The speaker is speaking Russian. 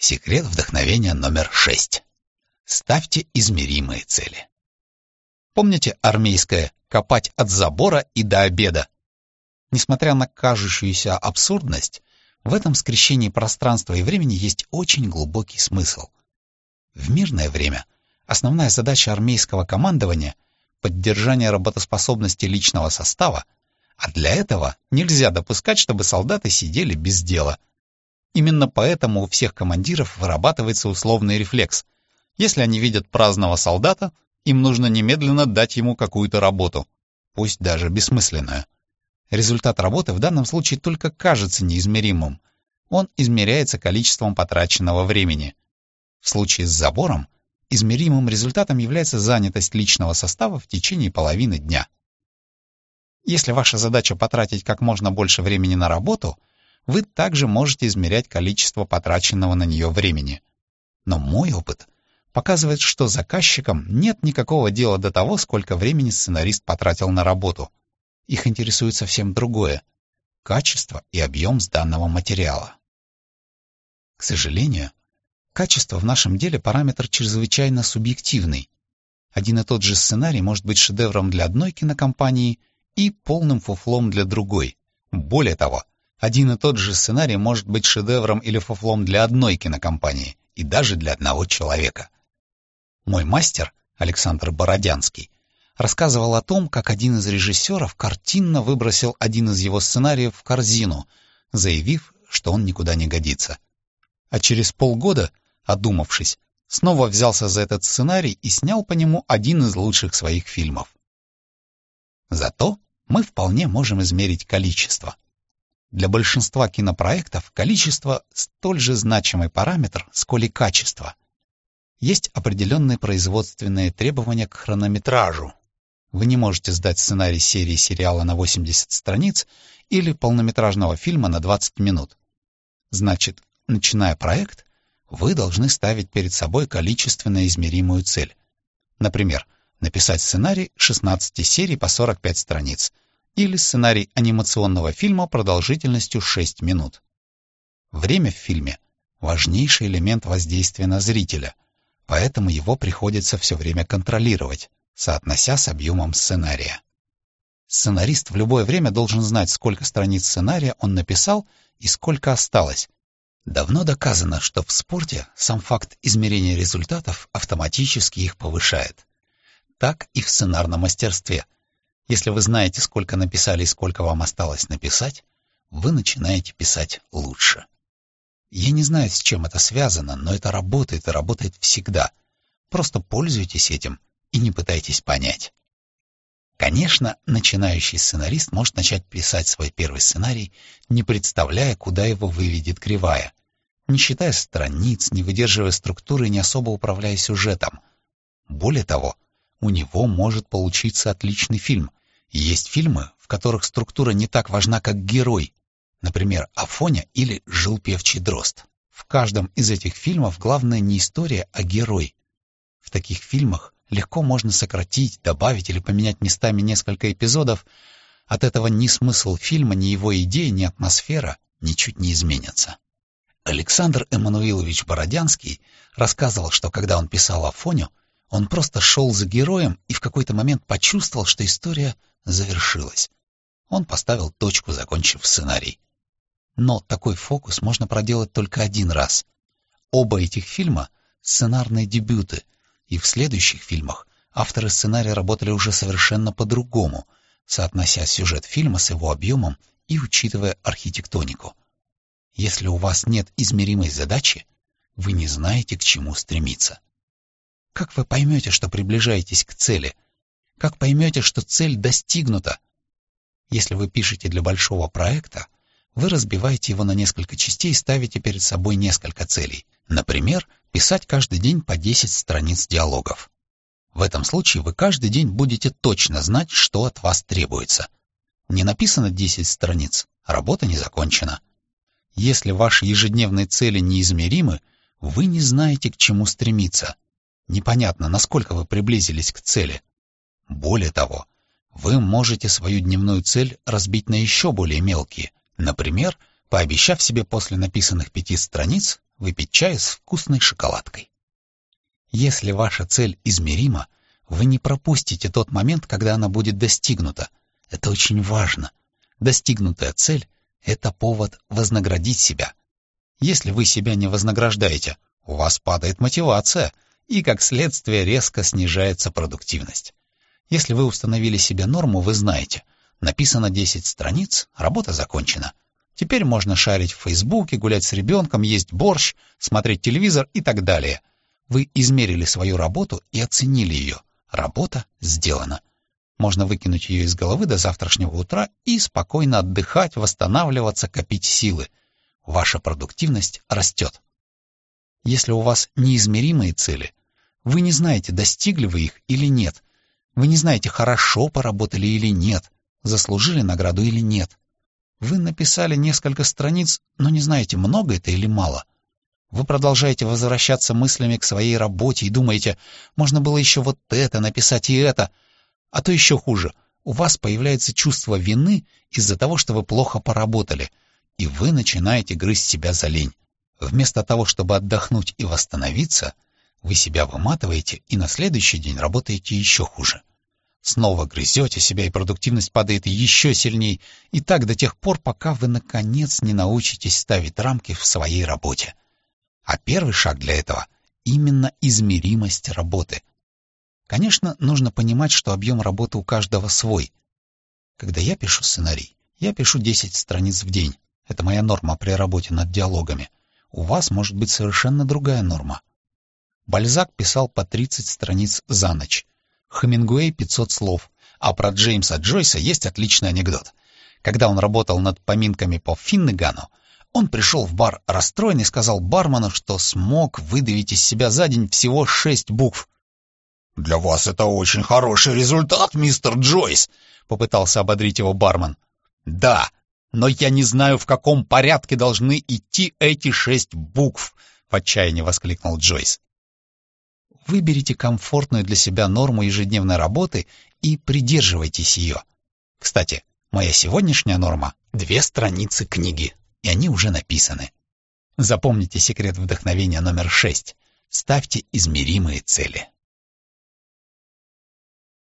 Секрет вдохновения номер шесть. Ставьте измеримые цели. Помните армейское «копать от забора и до обеда»? Несмотря на кажущуюся абсурдность, в этом скрещении пространства и времени есть очень глубокий смысл. В мирное время основная задача армейского командования — поддержание работоспособности личного состава, а для этого нельзя допускать, чтобы солдаты сидели без дела. Именно поэтому у всех командиров вырабатывается условный рефлекс. Если они видят праздного солдата, им нужно немедленно дать ему какую-то работу, пусть даже бессмысленную. Результат работы в данном случае только кажется неизмеримым. Он измеряется количеством потраченного времени. В случае с забором измеримым результатом является занятость личного состава в течение половины дня. Если ваша задача потратить как можно больше времени на работу, вы также можете измерять количество потраченного на нее времени. Но мой опыт показывает, что заказчикам нет никакого дела до того, сколько времени сценарист потратил на работу. Их интересует совсем другое — качество и объем сданного материала. К сожалению, качество в нашем деле параметр чрезвычайно субъективный. Один и тот же сценарий может быть шедевром для одной кинокомпании и полным фуфлом для другой. Более того, один и тот же сценарий может быть шедевром или фуфлом для одной кинокомпании и даже для одного человека. Мой мастер, Александр Бородянский, рассказывал о том, как один из режиссеров картинно выбросил один из его сценариев в корзину, заявив, что он никуда не годится. А через полгода, одумавшись, снова взялся за этот сценарий и снял по нему один из лучших своих фильмов. Зато мы вполне можем измерить количество. Для большинства кинопроектов количество столь же значимый параметр, сколь и качество. Есть определенные производственные требования к хронометражу, вы не можете сдать сценарий серии сериала на 80 страниц или полнометражного фильма на 20 минут. Значит, начиная проект, вы должны ставить перед собой количественно измеримую цель. Например, написать сценарий 16 серий по 45 страниц или сценарий анимационного фильма продолжительностью 6 минут. Время в фильме — важнейший элемент воздействия на зрителя, поэтому его приходится все время контролировать соотнося с объемом сценария. Сценарист в любое время должен знать, сколько страниц сценария он написал и сколько осталось. Давно доказано, что в спорте сам факт измерения результатов автоматически их повышает. Так и в сценарном мастерстве. Если вы знаете, сколько написали и сколько вам осталось написать, вы начинаете писать лучше. Я не знаю, с чем это связано, но это работает и работает всегда. Просто пользуйтесь этим и не пытайтесь понять. Конечно, начинающий сценарист может начать писать свой первый сценарий, не представляя, куда его выведет кривая, не считая страниц, не выдерживая структуры не особо управляя сюжетом. Более того, у него может получиться отличный фильм. есть фильмы, в которых структура не так важна, как герой. Например, Афоня или Жил певчий дрозд. В каждом из этих фильмов главное не история, а герой. В таких фильмах легко можно сократить, добавить или поменять местами несколько эпизодов. От этого ни смысл фильма, ни его идеи, ни атмосфера ничуть не изменятся. Александр Эммануилович Бородянский рассказывал, что когда он писал Афоню, он просто шел за героем и в какой-то момент почувствовал, что история завершилась. Он поставил точку, закончив сценарий. Но такой фокус можно проделать только один раз. Оба этих фильма — сценарные дебюты — и в следующих фильмах авторы сценария работали уже совершенно по-другому, соотнося сюжет фильма с его объемом и учитывая архитектонику. Если у вас нет измеримой задачи, вы не знаете, к чему стремиться. Как вы поймете, что приближаетесь к цели? Как поймете, что цель достигнута? Если вы пишете для большого проекта, вы разбиваете его на несколько частей и ставите перед собой несколько целей. Например, писать каждый день по 10 страниц диалогов. В этом случае вы каждый день будете точно знать, что от вас требуется. Не написано 10 страниц, работа не закончена. Если ваши ежедневные цели неизмеримы, вы не знаете, к чему стремиться. Непонятно, насколько вы приблизились к цели. Более того, вы можете свою дневную цель разбить на еще более мелкие. Например, пообещав себе после написанных пяти страниц выпить чай с вкусной шоколадкой. Если ваша цель измерима, вы не пропустите тот момент, когда она будет достигнута. Это очень важно. Достигнутая цель — это повод вознаградить себя. Если вы себя не вознаграждаете, у вас падает мотивация, и, как следствие, резко снижается продуктивность. Если вы установили себе норму, вы знаете, написано 10 страниц, работа закончена. Теперь можно шарить в Фейсбуке, гулять с ребенком, есть борщ, смотреть телевизор и так далее. Вы измерили свою работу и оценили ее. Работа сделана. Можно выкинуть ее из головы до завтрашнего утра и спокойно отдыхать, восстанавливаться, копить силы. Ваша продуктивность растет. Если у вас неизмеримые цели, вы не знаете, достигли вы их или нет. Вы не знаете, хорошо поработали или нет, заслужили награду или нет. Вы написали несколько страниц, но не знаете, много это или мало. Вы продолжаете возвращаться мыслями к своей работе и думаете, можно было еще вот это написать и это — а то еще хуже, у вас появляется чувство вины из-за того, что вы плохо поработали, и вы начинаете грызть себя за лень. Вместо того, чтобы отдохнуть и восстановиться, вы себя выматываете и на следующий день работаете еще хуже. Снова грызете себя, и продуктивность падает еще сильней, и так до тех пор, пока вы, наконец, не научитесь ставить рамки в своей работе. А первый шаг для этого — именно измеримость работы — Конечно, нужно понимать, что объем работы у каждого свой. Когда я пишу сценарий, я пишу 10 страниц в день. Это моя норма при работе над диалогами. У вас может быть совершенно другая норма. Бальзак писал по 30 страниц за ночь. Хемингуэй — 500 слов. А про Джеймса Джойса есть отличный анекдот. Когда он работал над поминками по Финнегану, он пришел в бар расстроенный и сказал бармену, что смог выдавить из себя за день всего шесть букв. «Для вас это очень хороший результат, мистер Джойс», — попытался ободрить его бармен. «Да, но я не знаю, в каком порядке должны идти эти шесть букв», — в отчаянии воскликнул Джойс. Выберите комфортную для себя норму ежедневной работы и придерживайтесь ее. Кстати, моя сегодняшняя норма — две страницы книги, и они уже написаны. Запомните секрет вдохновения номер шесть. Ставьте измеримые цели.